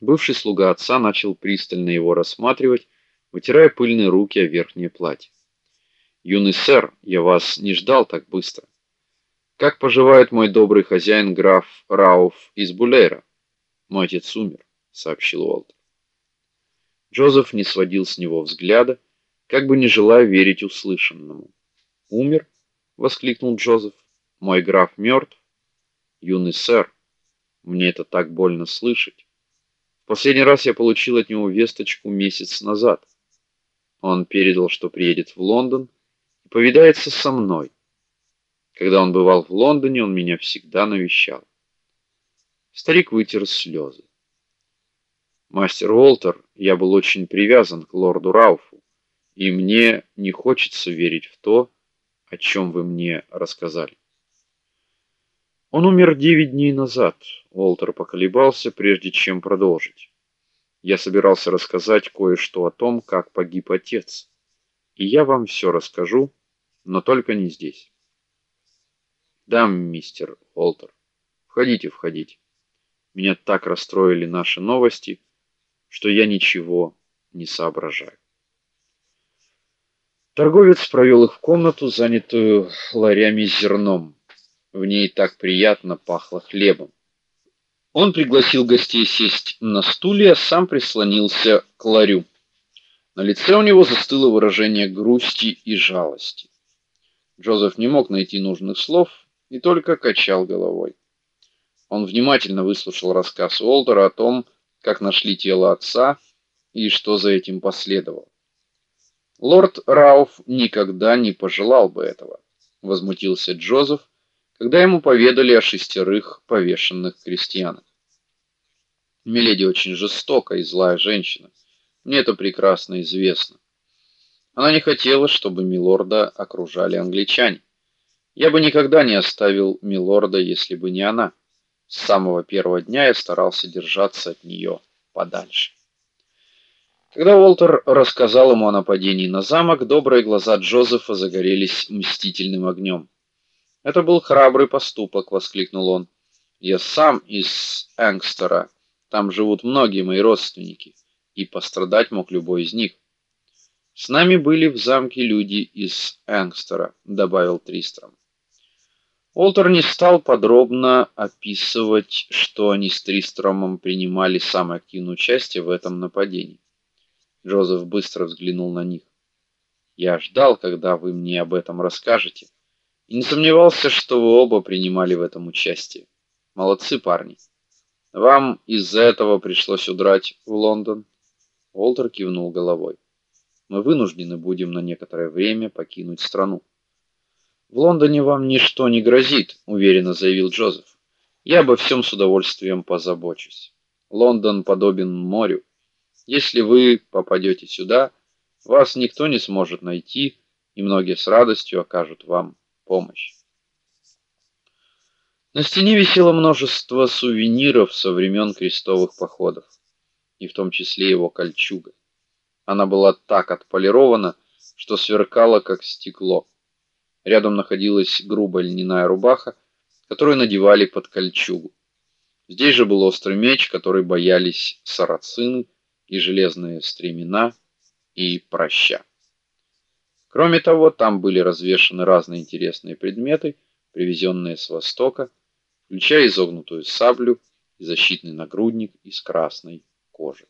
Бывший слуга отца начал пристально его рассматривать, вытирая пыльные руки о верхнее платье. Юный сэр, я вас не ждал так быстро. Как поживает мой добрый хозяин граф Рауф из Булейра? Мой отец умер, сообщил Уолтер. Джозеф не сводил с него взгляда, как бы не желая верить услышанному. Умер? воскликнул Джозеф. Мой граф мертв? Юный сэр, мне это так больно слышать. Последний раз я получил от него весточку месяц назад. Он передал, что приедет в Лондон и повидается со мной. Когда он бывал в Лондоне, он меня всегда навещал. Старик вытер слезы. Мастер Уолтер, я был очень привязан к лорду Рауфу, и мне не хочется верить в то, о чем вы мне рассказали. Он умер девять дней назад. Уолтер поколебался, прежде чем продолжить. Я собирался рассказать кое-что о том, как погиб отец. И я вам все расскажу, но только не здесь. Да, мистер Уолтер. Входите, входите. Меня так расстроили наши новости, что я ничего не соображаю. Торговец провел их в комнату, занятую ларями с зерном. В ней так приятно пахло хлебом. Он пригласил гостей сесть на стулья, а сам прислонился к ларю. На лице у него застыло выражение грусти и жалости. Джозеф не мог найти нужных слов и только качал головой. Он внимательно выслушал рассказ Уолтера о том, как нашли тело отца и что за этим последовало. Лорд Рауф никогда не пожелал бы этого, возмутился Джозеф когда ему поведали о шестерых повешенных крестьянах. Миледи очень жестокая и злая женщина. Мне это прекрасно известно. Она не хотела, чтобы милорда окружали англичане. Я бы никогда не оставил милорда, если бы не она. С самого первого дня я старался держаться от нее подальше. Когда Уолтер рассказал ему о нападении на замок, добрые глаза Джозефа загорелись мстительным огнем. Это был храбрый поступок, воскликнул он. Я сам из Энгстера. Там живут многие мои родственники, и пострадать мог любой из них. С нами были в замке люди из Энгстера, добавил Тристром. Олтер не стал подробно описывать, что они с Тристромом принимали самое активное участие в этом нападении. Джозеф быстро взглянул на них. Я ждал, когда вы мне об этом расскажете и не сомневался, что вы оба принимали в этом участие. Молодцы, парни. Вам из-за этого пришлось удрать в Лондон. Уолтер кивнул головой. Мы вынуждены будем на некоторое время покинуть страну. В Лондоне вам ничто не грозит, уверенно заявил Джозеф. Я обо всем с удовольствием позабочусь. Лондон подобен морю. Если вы попадете сюда, вас никто не сможет найти, и многие с радостью окажут вам помощь. На стене висело множество сувениров со времен крестовых походов, и в том числе его кольчуга. Она была так отполирована, что сверкала как стекло. Рядом находилась грубая льняная рубаха, которую надевали под кольчугу. Здесь же был острый меч, который боялись сарацины, и железные стремена, и праща. Кроме того, там были развешаны разные интересные предметы, привезенные с востока, включая изогнутую саблю и защитный нагрудник из красной кожи.